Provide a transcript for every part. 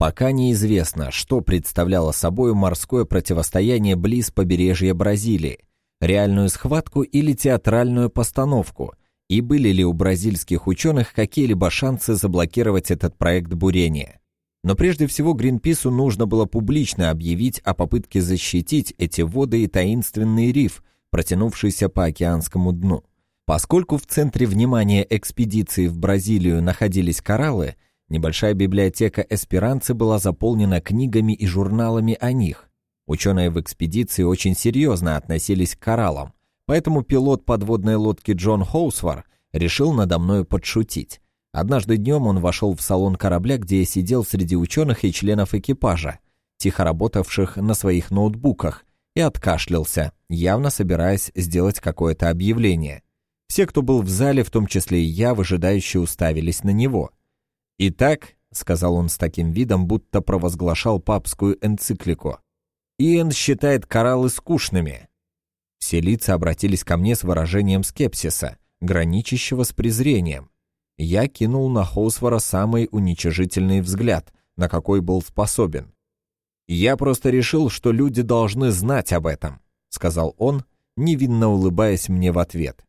Пока неизвестно, что представляло собой морское противостояние близ побережья Бразилии, реальную схватку или театральную постановку, и были ли у бразильских ученых какие-либо шансы заблокировать этот проект бурения. Но прежде всего Гринпису нужно было публично объявить о попытке защитить эти воды и таинственный риф, протянувшийся по океанскому дну. Поскольку в центре внимания экспедиции в Бразилию находились кораллы, Небольшая библиотека эсперанцы была заполнена книгами и журналами о них. Ученые в экспедиции очень серьезно относились к кораллам, поэтому пилот подводной лодки Джон Хоусвар решил надо мною подшутить. Однажды днем он вошел в салон корабля, где я сидел среди ученых и членов экипажа, тихо работавших на своих ноутбуках, и откашлялся, явно собираясь сделать какое-то объявление. Все, кто был в зале, в том числе и я, выжидающе уставились на него. «Итак», — сказал он с таким видом, будто провозглашал папскую энциклику, «Иэн считает кораллы скучными». Все лица обратились ко мне с выражением скепсиса, граничащего с презрением. Я кинул на Хоусвора самый уничижительный взгляд, на какой был способен. «Я просто решил, что люди должны знать об этом», — сказал он, невинно улыбаясь мне в ответ.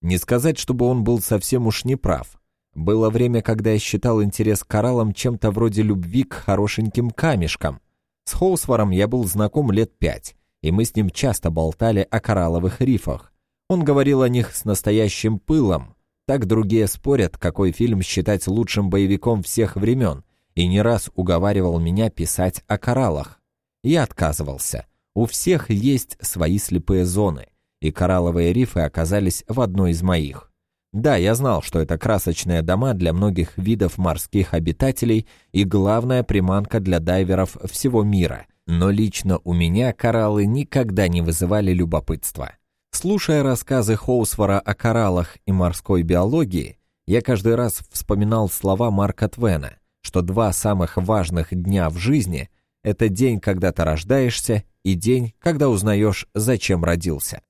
Не сказать, чтобы он был совсем уж неправ. Было время, когда я считал интерес к кораллам чем-то вроде любви к хорошеньким камешкам. С Хоусваром я был знаком лет пять, и мы с ним часто болтали о коралловых рифах. Он говорил о них с настоящим пылом. Так другие спорят, какой фильм считать лучшим боевиком всех времен, и не раз уговаривал меня писать о кораллах. Я отказывался. У всех есть свои слепые зоны, и коралловые рифы оказались в одной из моих. Да, я знал, что это красочные дома для многих видов морских обитателей и главная приманка для дайверов всего мира. Но лично у меня кораллы никогда не вызывали любопытства. Слушая рассказы Хоусвора о кораллах и морской биологии, я каждый раз вспоминал слова Марка Твена, что два самых важных дня в жизни – это день, когда ты рождаешься, и день, когда узнаешь, зачем родился.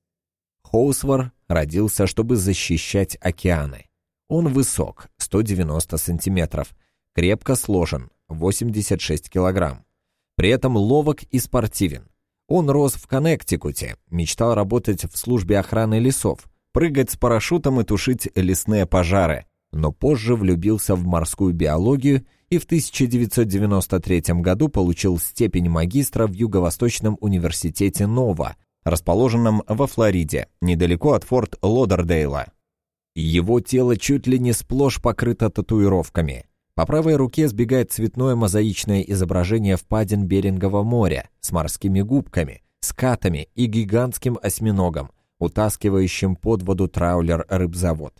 Хоусвор родился, чтобы защищать океаны. Он высок, 190 сантиметров, крепко сложен, 86 килограмм. При этом ловок и спортивен. Он рос в Коннектикуте, мечтал работать в службе охраны лесов, прыгать с парашютом и тушить лесные пожары, но позже влюбился в морскую биологию и в 1993 году получил степень магистра в Юго-Восточном университете Нова расположенном во Флориде, недалеко от форт Лодердейла. Его тело чуть ли не сплошь покрыто татуировками. По правой руке сбегает цветное мозаичное изображение впадин Берингового моря с морскими губками, скатами и гигантским осьминогом, утаскивающим под воду траулер-рыбзавод.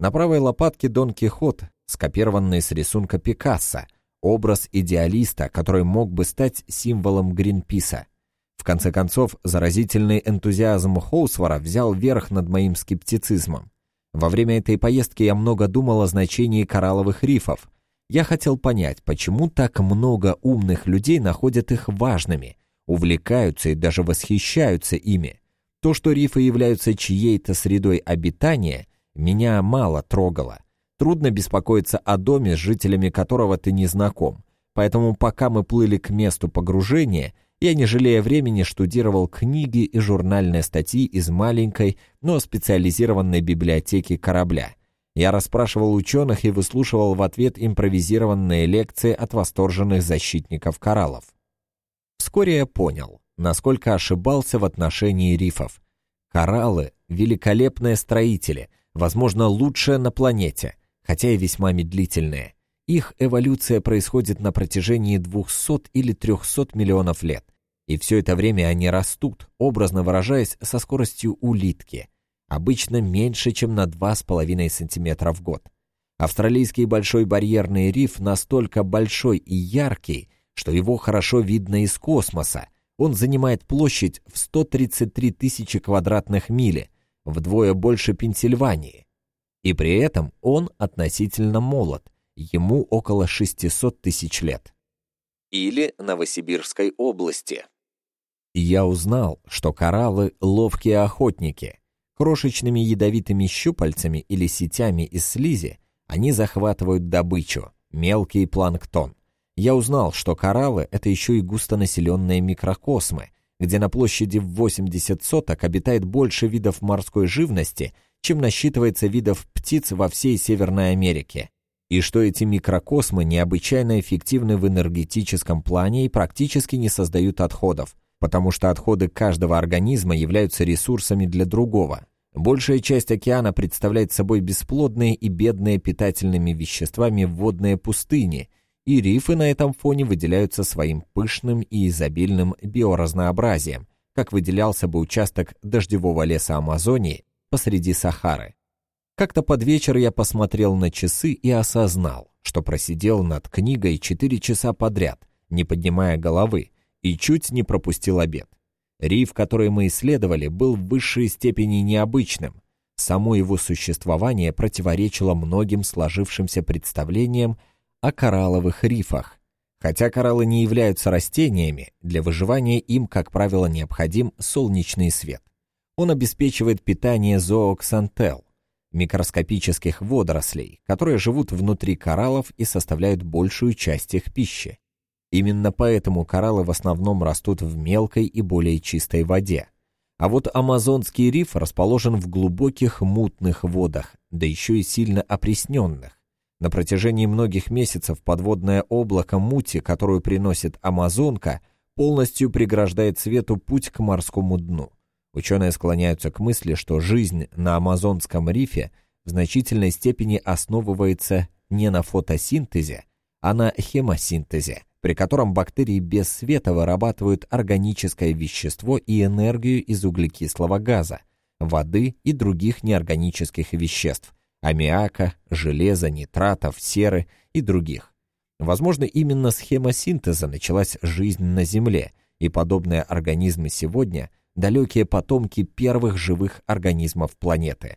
На правой лопатке Дон Кихот, скопированный с рисунка Пикассо, образ идеалиста, который мог бы стать символом Гринписа – в конце концов, заразительный энтузиазм Хоусвара взял верх над моим скептицизмом. Во время этой поездки я много думал о значении коралловых рифов. Я хотел понять, почему так много умных людей находят их важными, увлекаются и даже восхищаются ими. То, что рифы являются чьей-то средой обитания, меня мало трогало. Трудно беспокоиться о доме, с жителями которого ты не знаком. Поэтому пока мы плыли к месту погружения, я, не жалея времени, штудировал книги и журнальные статьи из маленькой, но специализированной библиотеки корабля. Я расспрашивал ученых и выслушивал в ответ импровизированные лекции от восторженных защитников кораллов. Вскоре я понял, насколько ошибался в отношении рифов. Кораллы — великолепные строители, возможно, лучшие на планете, хотя и весьма медлительные. Их эволюция происходит на протяжении 200 или 300 миллионов лет. И все это время они растут, образно выражаясь, со скоростью улитки, обычно меньше, чем на 2,5 см в год. Австралийский большой барьерный риф настолько большой и яркий, что его хорошо видно из космоса. Он занимает площадь в 133 тысячи квадратных мили, вдвое больше Пенсильвании. И при этом он относительно молод, ему около 600 тысяч лет. Или Новосибирской области. Я узнал, что кораллы — ловкие охотники. Крошечными ядовитыми щупальцами или сетями из слизи они захватывают добычу, мелкий планктон. я узнал, что кораллы — это еще и густонаселенные микрокосмы, где на площади в 80 соток обитает больше видов морской живности, чем насчитывается видов птиц во всей Северной Америке, и что эти микрокосмы необычайно эффективны в энергетическом плане и практически не создают отходов, потому что отходы каждого организма являются ресурсами для другого. Большая часть океана представляет собой бесплодные и бедные питательными веществами водные пустыни – и рифы на этом фоне выделяются своим пышным и изобильным биоразнообразием, как выделялся бы участок дождевого леса Амазонии посреди Сахары. Как-то под вечер я посмотрел на часы и осознал, что просидел над книгой 4 часа подряд, не поднимая головы, и чуть не пропустил обед. Риф, который мы исследовали, был в высшей степени необычным. Само его существование противоречило многим сложившимся представлениям о коралловых рифах. Хотя кораллы не являются растениями, для выживания им, как правило, необходим солнечный свет. Он обеспечивает питание зооксантел, микроскопических водорослей, которые живут внутри кораллов и составляют большую часть их пищи. Именно поэтому кораллы в основном растут в мелкой и более чистой воде. А вот Амазонский риф расположен в глубоких мутных водах, да еще и сильно опресненных. На протяжении многих месяцев подводное облако мути, которую приносит Амазонка, полностью преграждает свету путь к морскому дну. Ученые склоняются к мысли, что жизнь на Амазонском рифе в значительной степени основывается не на фотосинтезе, а на хемосинтезе, при котором бактерии без света вырабатывают органическое вещество и энергию из углекислого газа, воды и других неорганических веществ – аммиака, железа, нитратов, серы и других. Возможно, именно схема синтеза началась жизнь на Земле, и подобные организмы сегодня – далекие потомки первых живых организмов планеты.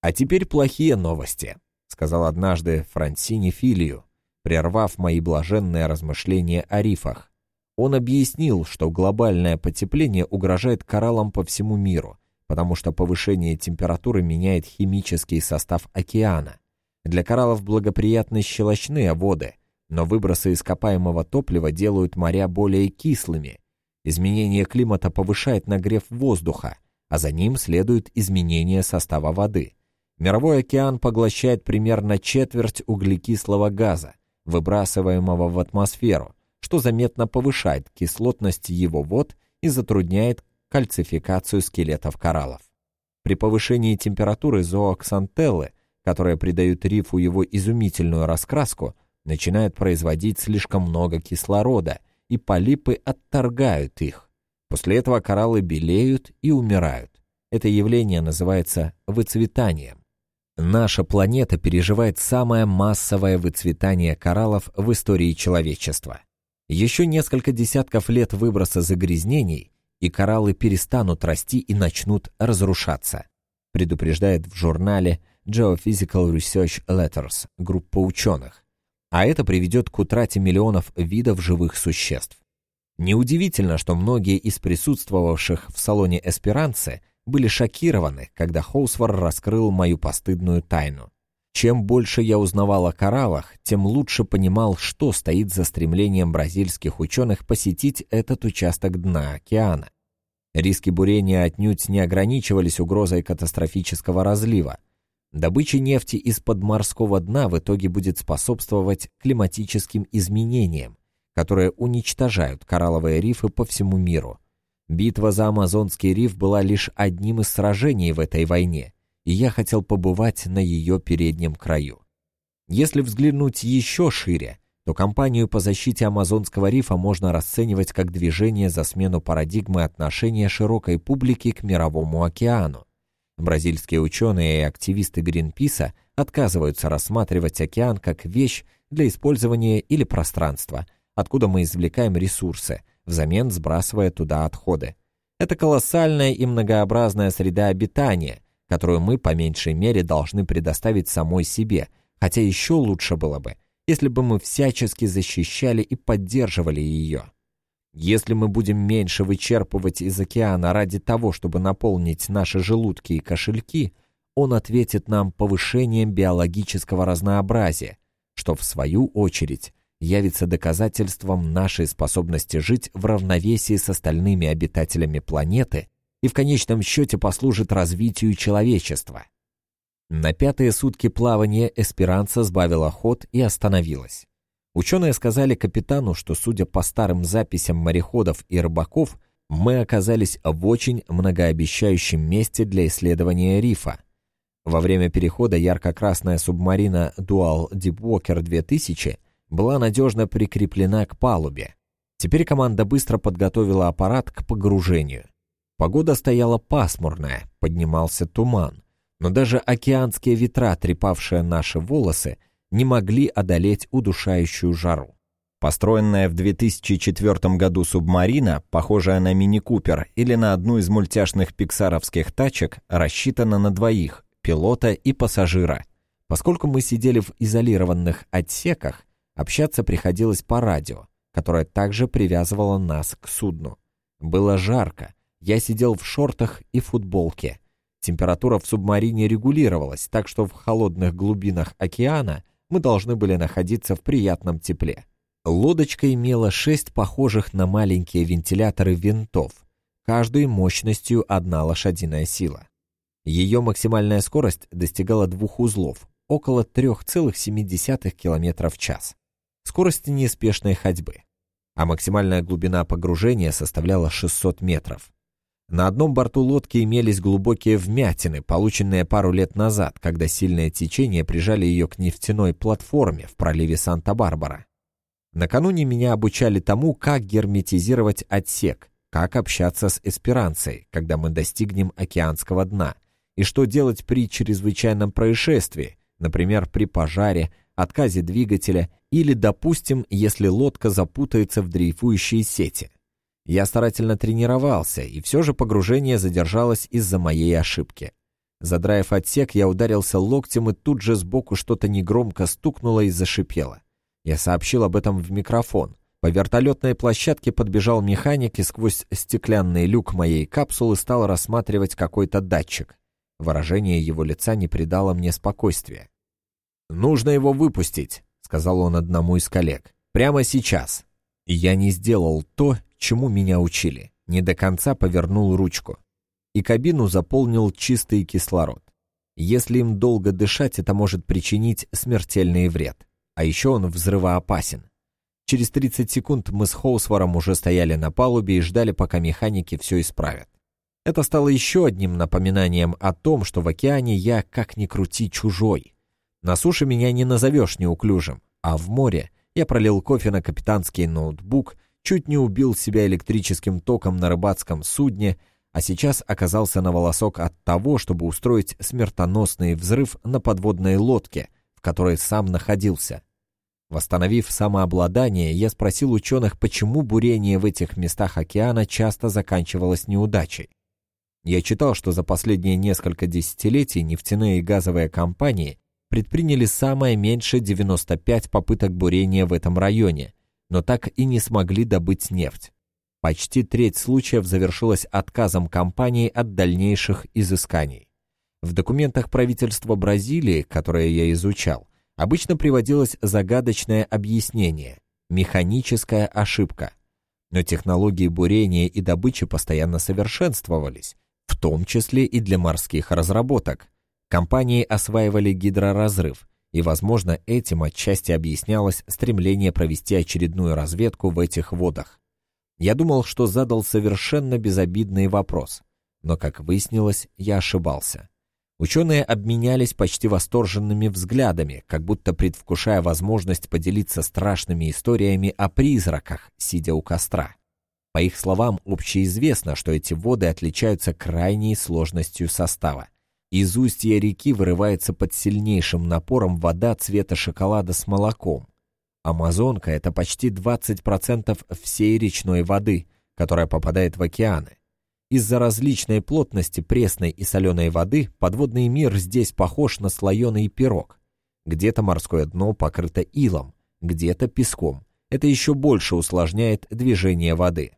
«А теперь плохие новости», — сказал однажды Франсини Филию, прервав мои блаженные размышления о рифах. Он объяснил, что глобальное потепление угрожает кораллам по всему миру, потому что повышение температуры меняет химический состав океана. Для кораллов благоприятны щелочные воды, но выбросы ископаемого топлива делают моря более кислыми. Изменение климата повышает нагрев воздуха, а за ним следует изменение состава воды. Мировой океан поглощает примерно четверть углекислого газа, выбрасываемого в атмосферу, что заметно повышает кислотность его вод и затрудняет кальцификацию скелетов кораллов. При повышении температуры зооксантеллы, которые придают рифу его изумительную раскраску, начинают производить слишком много кислорода, и полипы отторгают их. После этого кораллы белеют и умирают. Это явление называется выцветанием. Наша планета переживает самое массовое выцветание кораллов в истории человечества. Еще несколько десятков лет выброса загрязнений, и кораллы перестанут расти и начнут разрушаться, предупреждает в журнале Geophysical Research Letters группа ученых. А это приведет к утрате миллионов видов живых существ. Неудивительно, что многие из присутствовавших в салоне Эсперанце были шокированы, когда Хоусвар раскрыл мою постыдную тайну. Чем больше я узнавал о кораллах, тем лучше понимал, что стоит за стремлением бразильских ученых посетить этот участок дна океана. Риски бурения отнюдь не ограничивались угрозой катастрофического разлива. Добыча нефти из-под морского дна в итоге будет способствовать климатическим изменениям, которые уничтожают коралловые рифы по всему миру. Битва за Амазонский риф была лишь одним из сражений в этой войне, и я хотел побывать на ее переднем краю. Если взглянуть еще шире, то кампанию по защите Амазонского рифа можно расценивать как движение за смену парадигмы отношения широкой публики к Мировому океану. Бразильские ученые и активисты Гринписа отказываются рассматривать океан как вещь для использования или пространства, откуда мы извлекаем ресурсы, взамен сбрасывая туда отходы. Это колоссальная и многообразная среда обитания, которую мы по меньшей мере должны предоставить самой себе, хотя еще лучше было бы – если бы мы всячески защищали и поддерживали ее. Если мы будем меньше вычерпывать из океана ради того, чтобы наполнить наши желудки и кошельки, он ответит нам повышением биологического разнообразия, что в свою очередь явится доказательством нашей способности жить в равновесии с остальными обитателями планеты и в конечном счете послужит развитию человечества. На пятые сутки плавания «Эсперанца» сбавила ход и остановилась. Ученые сказали капитану, что, судя по старым записям мореходов и рыбаков, мы оказались в очень многообещающем месте для исследования рифа. Во время перехода ярко-красная субмарина Dual Deepwalker 2000 была надежно прикреплена к палубе. Теперь команда быстро подготовила аппарат к погружению. Погода стояла пасмурная, поднимался туман, но даже океанские ветра, трепавшие наши волосы, не могли одолеть удушающую жару. Построенная в 2004 году субмарина, похожая на мини-купер или на одну из мультяшных пиксаровских тачек, рассчитана на двоих, пилота и пассажира. Поскольку мы сидели в изолированных отсеках, общаться приходилось по радио, которое также привязывало нас к судну. Было жарко, я сидел в шортах и футболке. Температура в субмарине регулировалась, так что в холодных глубинах океана мы должны были находиться в приятном тепле. Лодочка имела шесть похожих на маленькие вентиляторы винтов, каждой мощностью одна лошадиная сила. Ее максимальная скорость достигала двух узлов, около 3,7 км в час. Скорости неспешной ходьбы. А максимальная глубина погружения составляла 600 метров. На одном борту лодки имелись глубокие вмятины, полученные пару лет назад, когда сильное течение прижали ее к нефтяной платформе в проливе Санта-Барбара. Накануне меня обучали тому, как герметизировать отсек, как общаться с эсперанцей, когда мы достигнем океанского дна, и что делать при чрезвычайном происшествии, например, при пожаре, отказе двигателя или, допустим, если лодка запутается в дрейфующей сети. Я старательно тренировался, и все же погружение задержалось из-за моей ошибки. Задраив отсек, я ударился локтем, и тут же сбоку что-то негромко стукнуло и зашипело. Я сообщил об этом в микрофон. По вертолетной площадке подбежал механик и сквозь стеклянный люк моей капсулы стал рассматривать какой-то датчик. Выражение его лица не придало мне спокойствия. «Нужно его выпустить», — сказал он одному из коллег. «Прямо сейчас». И я не сделал то, чему меня учили. Не до конца повернул ручку. И кабину заполнил чистый кислород. Если им долго дышать, это может причинить смертельный вред. А еще он взрывоопасен. Через 30 секунд мы с Хоусвором уже стояли на палубе и ждали, пока механики все исправят. Это стало еще одним напоминанием о том, что в океане я, как ни крути, чужой. На суше меня не назовешь неуклюжим, а в море я пролил кофе на капитанский ноутбук, чуть не убил себя электрическим током на рыбацком судне, а сейчас оказался на волосок от того, чтобы устроить смертоносный взрыв на подводной лодке, в которой сам находился. Восстановив самообладание, я спросил ученых, почему бурение в этих местах океана часто заканчивалось неудачей. Я читал, что за последние несколько десятилетий нефтяные и газовые компании предприняли самое меньшее 95 попыток бурения в этом районе, но так и не смогли добыть нефть. Почти треть случаев завершилась отказом компании от дальнейших изысканий. В документах правительства Бразилии, которые я изучал, обычно приводилось загадочное объяснение – механическая ошибка. Но технологии бурения и добычи постоянно совершенствовались, в том числе и для морских разработок. Компании осваивали гидроразрыв, и, возможно, этим отчасти объяснялось стремление провести очередную разведку в этих водах. Я думал, что задал совершенно безобидный вопрос, но, как выяснилось, я ошибался. Ученые обменялись почти восторженными взглядами, как будто предвкушая возможность поделиться страшными историями о призраках, сидя у костра. По их словам, общеизвестно, что эти воды отличаются крайней сложностью состава. Из устья реки вырывается под сильнейшим напором вода цвета шоколада с молоком. Амазонка – это почти 20% всей речной воды, которая попадает в океаны. Из-за различной плотности пресной и соленой воды подводный мир здесь похож на слоеный пирог. Где-то морское дно покрыто илом, где-то песком. Это еще больше усложняет движение воды.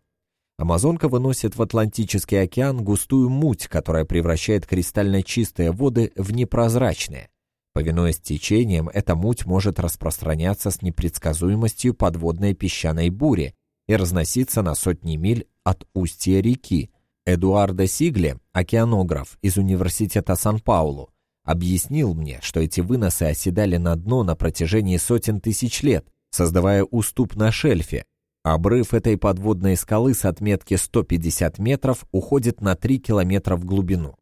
Амазонка выносит в Атлантический океан густую муть, которая превращает кристально чистые воды в непрозрачные. Повинуясь течениям, эта муть может распространяться с непредсказуемостью подводной песчаной бури и разноситься на сотни миль от устья реки. Эдуардо Сигле, океанограф из Университета Сан-Паулу, объяснил мне, что эти выносы оседали на дно на протяжении сотен тысяч лет, создавая уступ на шельфе. Обрыв этой подводной скалы с отметки 150 метров уходит на 3 километра в глубину.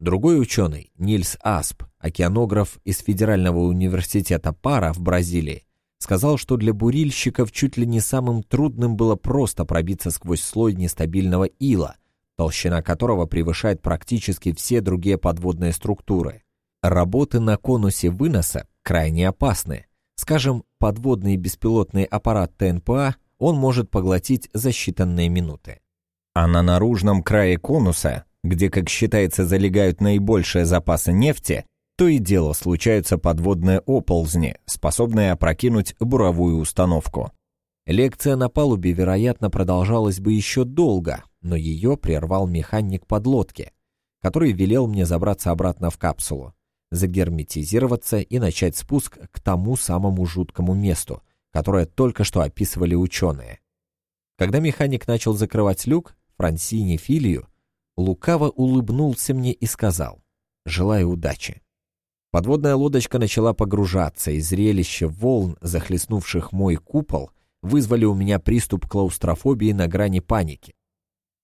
Другой ученый, Нильс Асп, океанограф из Федерального университета Пара в Бразилии, сказал, что для бурильщиков чуть ли не самым трудным было просто пробиться сквозь слой нестабильного ила, толщина которого превышает практически все другие подводные структуры. Работы на конусе выноса крайне опасны. Скажем, подводный беспилотный аппарат ТНПА он может поглотить за считанные минуты. А на наружном крае конуса где, как считается, залегают наибольшие запасы нефти, то и дело случаются подводные оползни, способные опрокинуть буровую установку. Лекция на палубе, вероятно, продолжалась бы еще долго, но ее прервал механик подлодки, который велел мне забраться обратно в капсулу, загерметизироваться и начать спуск к тому самому жуткому месту, которое только что описывали ученые. Когда механик начал закрывать люк, Франсини Филию лукаво улыбнулся мне и сказал «Желаю удачи». Подводная лодочка начала погружаться, и зрелище волн, захлестнувших мой купол, вызвали у меня приступ клаустрофобии на грани паники.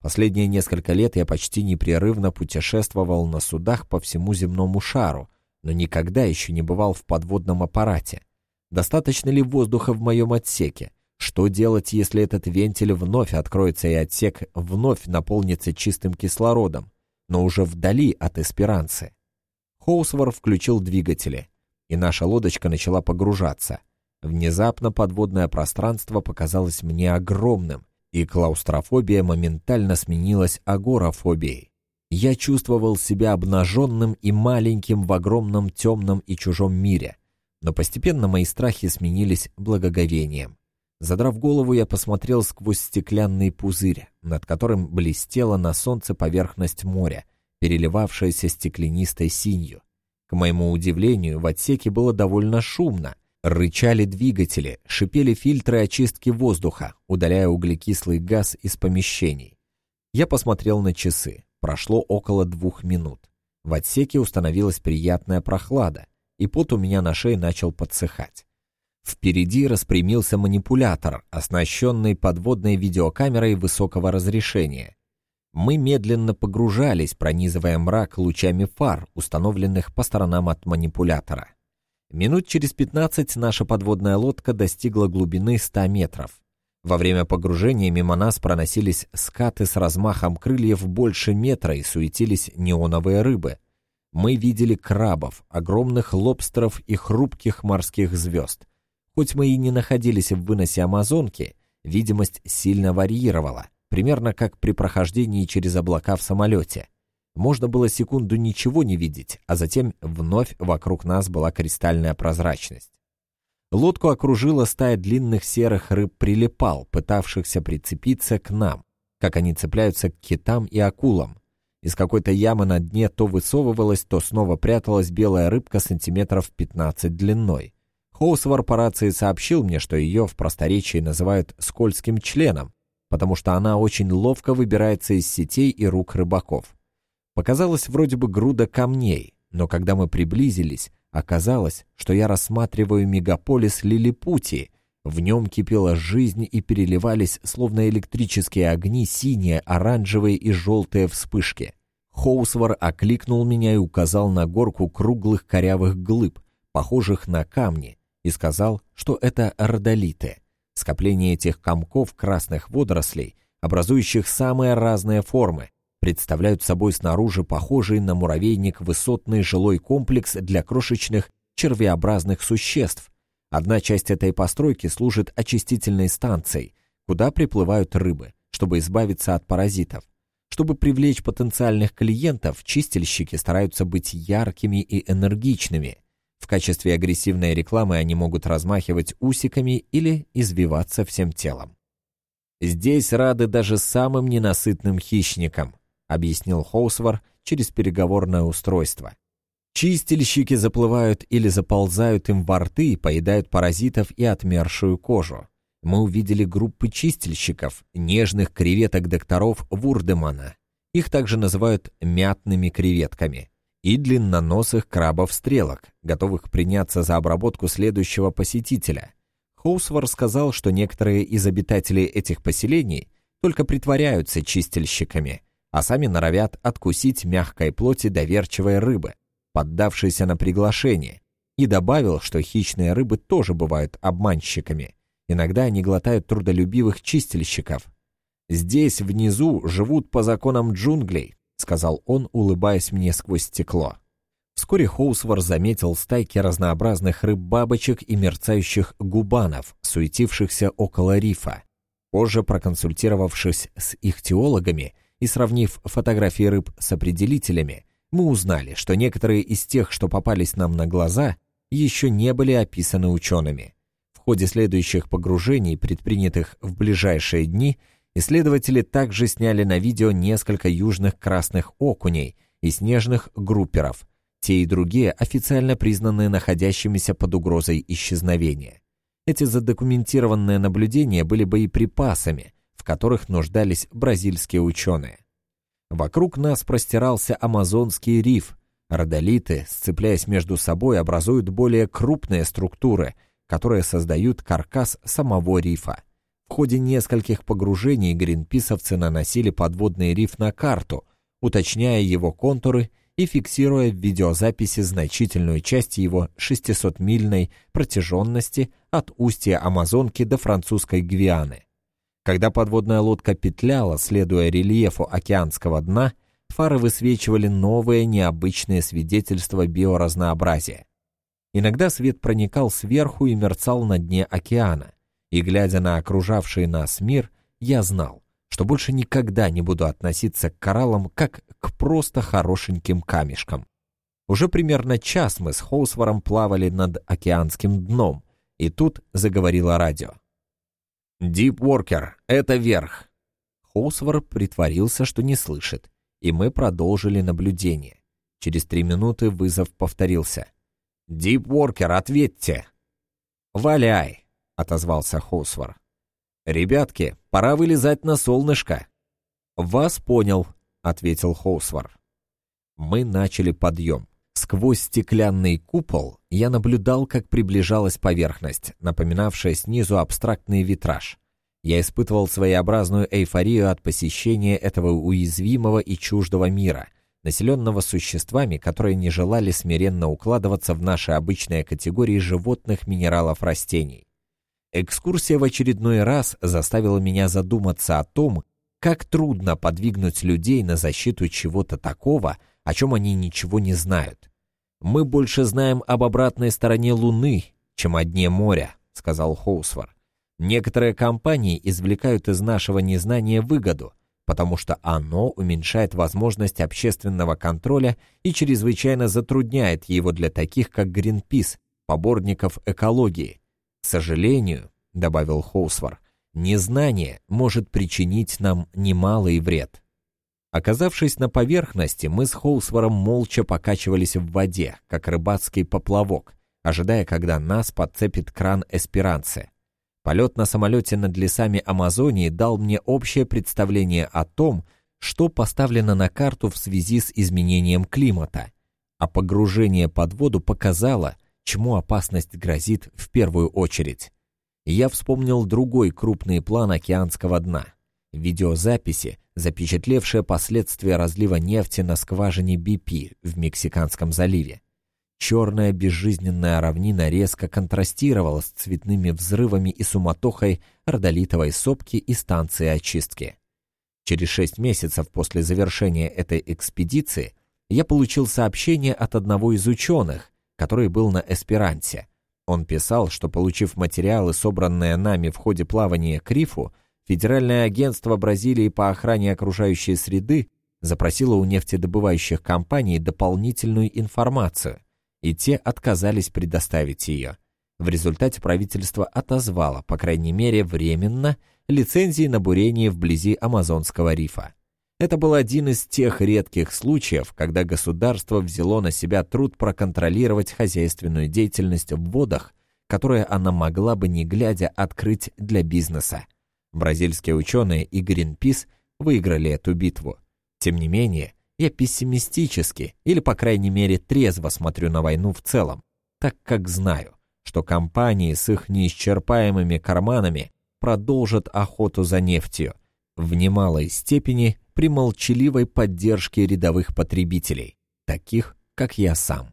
Последние несколько лет я почти непрерывно путешествовал на судах по всему земному шару, но никогда еще не бывал в подводном аппарате. Достаточно ли воздуха в моем отсеке? Что делать, если этот вентиль вновь откроется и отсек вновь наполнится чистым кислородом, но уже вдали от эсперанцы? Хоусвор включил двигатели, и наша лодочка начала погружаться. Внезапно подводное пространство показалось мне огромным, и клаустрофобия моментально сменилась агорафобией. Я чувствовал себя обнаженным и маленьким в огромном темном и чужом мире, но постепенно мои страхи сменились благоговением. Задрав голову, я посмотрел сквозь стеклянный пузырь, над которым блестела на солнце поверхность моря, переливавшаяся стеклянистой синью. К моему удивлению, в отсеке было довольно шумно. Рычали двигатели, шипели фильтры очистки воздуха, удаляя углекислый газ из помещений. Я посмотрел на часы. Прошло около двух минут. В отсеке установилась приятная прохлада, и пот у меня на шее начал подсыхать. Впереди распрямился манипулятор, оснащенный подводной видеокамерой высокого разрешения. Мы медленно погружались, пронизывая мрак лучами фар, установленных по сторонам от манипулятора. Минут через 15 наша подводная лодка достигла глубины 100 метров. Во время погружения мимо нас проносились скаты с размахом крыльев больше метра и суетились неоновые рыбы. Мы видели крабов, огромных лобстеров и хрупких морских звезд. Хоть мы и не находились в выносе Амазонки, видимость сильно варьировала, примерно как при прохождении через облака в самолете. Можно было секунду ничего не видеть, а затем вновь вокруг нас была кристальная прозрачность. Лодку окружила стая длинных серых рыб-прилипал, пытавшихся прицепиться к нам, как они цепляются к китам и акулам. Из какой-то ямы на дне то высовывалась, то снова пряталась белая рыбка сантиметров 15 длиной. Хоусвар по рации сообщил мне, что ее в просторечии называют «скользким членом», потому что она очень ловко выбирается из сетей и рук рыбаков. Показалось вроде бы груда камней, но когда мы приблизились, оказалось, что я рассматриваю мегаполис Лилипутии. В нем кипела жизнь и переливались, словно электрические огни, синие, оранжевые и желтые вспышки. Хоусвар окликнул меня и указал на горку круглых корявых глыб, похожих на камни, и сказал, что это родолиты, скопление этих комков красных водорослей, образующих самые разные формы, представляют собой снаружи похожий на муравейник высотный жилой комплекс для крошечных червеобразных существ. Одна часть этой постройки служит очистительной станцией, куда приплывают рыбы, чтобы избавиться от паразитов. Чтобы привлечь потенциальных клиентов, чистильщики стараются быть яркими и энергичными – в качестве агрессивной рекламы они могут размахивать усиками или извиваться всем телом. «Здесь рады даже самым ненасытным хищникам», объяснил Хоусвар через переговорное устройство. Чистильщики заплывают или заползают им во рты, поедают паразитов и отмершую кожу. Мы увидели группы чистильщиков, нежных креветок-докторов Вурдемана. Их также называют мятными креветками. И длинноносых крабов-стрелок, готовых приняться за обработку следующего посетителя. Хоусвар сказал, что некоторые из обитателей этих поселений только притворяются чистильщиками, а сами норовят откусить мягкой плоти доверчивой рыбы, поддавшейся на приглашение, и добавил, что хищные рыбы тоже бывают обманщиками. Иногда они глотают трудолюбивых чистильщиков. «Здесь, внизу, живут по законам джунглей», — сказал он, улыбаясь мне сквозь стекло. Вскоре Хоусвар заметил стайки разнообразных рыб-бабочек и мерцающих губанов, суетившихся около рифа. Позже, проконсультировавшись с их теологами и сравнив фотографии рыб с определителями, мы узнали, что некоторые из тех, что попались нам на глаза, еще не были описаны учеными. В ходе следующих погружений, предпринятых в ближайшие дни, исследователи также сняли на видео несколько южных красных окуней и снежных групперов, те и другие официально признанные находящимися под угрозой исчезновения. Эти задокументированные наблюдения были боеприпасами, в которых нуждались бразильские ученые. Вокруг нас простирался Амазонский риф. Родолиты, сцепляясь между собой, образуют более крупные структуры, которые создают каркас самого рифа. В ходе нескольких погружений гринписовцы наносили подводный риф на карту, уточняя его контуры и фиксируя в видеозаписи значительную часть его 600-мильной протяженности от устья Амазонки до французской Гвианы. Когда подводная лодка петляла, следуя рельефу океанского дна, фары высвечивали новые необычные свидетельства биоразнообразия. Иногда свет проникал сверху и мерцал на дне океана, и, глядя на окружавший нас мир, я знал, что больше никогда не буду относиться к кораллам как к просто хорошеньким камешкам. Уже примерно час мы с Хоусвором плавали над океанским дном, и тут заговорило радио. «Дипворкер, это верх!» Хоусвор притворился, что не слышит, и мы продолжили наблюдение. Через три минуты вызов повторился. «Дипворкер, ответьте!» «Валяй!» — отозвался Хоусвор. «Ребятки, пора вылезать на солнышко!» «Вас понял», — ответил Хоусвор. Мы начали подъем. Сквозь стеклянный купол я наблюдал, как приближалась поверхность, напоминавшая снизу абстрактный витраж. Я испытывал своеобразную эйфорию от посещения этого уязвимого и чуждого мира, населенного существами, которые не желали смиренно укладываться в наши обычные категории животных, минералов, растений. Экскурсия в очередной раз заставила меня задуматься о том, как трудно подвигнуть людей на защиту чего-то такого, о чем они ничего не знают. «Мы больше знаем об обратной стороне Луны, чем о дне моря», — сказал Хоусвар. «Некоторые компании извлекают из нашего незнания выгоду, потому что оно уменьшает возможность общественного контроля и чрезвычайно затрудняет его для таких, как Гринпис, поборников экологии. К сожалению, — добавил Хоусвар, — незнание может причинить нам немалый вред. Оказавшись на поверхности, мы с Хоусвором молча покачивались в воде, как рыбацкий поплавок, ожидая, когда нас подцепит кран Эсперанце. Полет на самолете над лесами Амазонии дал мне общее представление о том, что поставлено на карту в связи с изменением климата, а погружение под воду показало, чему опасность грозит в первую очередь. Я вспомнил другой крупный план океанского дна — Видеозаписи, запечатлевшие последствия разлива нефти на скважине BP в Мексиканском заливе. Черная безжизненная равнина резко контрастировала с цветными взрывами и суматохой родолитовой сопки и станции очистки. Через шесть месяцев после завершения этой экспедиции я получил сообщение от одного из ученых, который был на Эсперанте. Он писал, что, получив материалы, собранные нами в ходе плавания к рифу, Федеральное агентство Бразилии по охране окружающей среды запросило у нефтедобывающих компаний дополнительную информацию, и те отказались предоставить ее. В результате правительство отозвало, по крайней мере временно, лицензии на бурение вблизи Амазонского рифа. Это был один из тех редких случаев, когда государство взяло на себя труд проконтролировать хозяйственную деятельность в водах, которые она могла бы не глядя открыть для бизнеса. Бразильские ученые и Greenpeace выиграли эту битву. Тем не менее, я пессимистически, или по крайней мере трезво смотрю на войну в целом, так как знаю, что компании с их неисчерпаемыми карманами продолжат охоту за нефтью, в немалой степени при молчаливой поддержке рядовых потребителей, таких как я сам.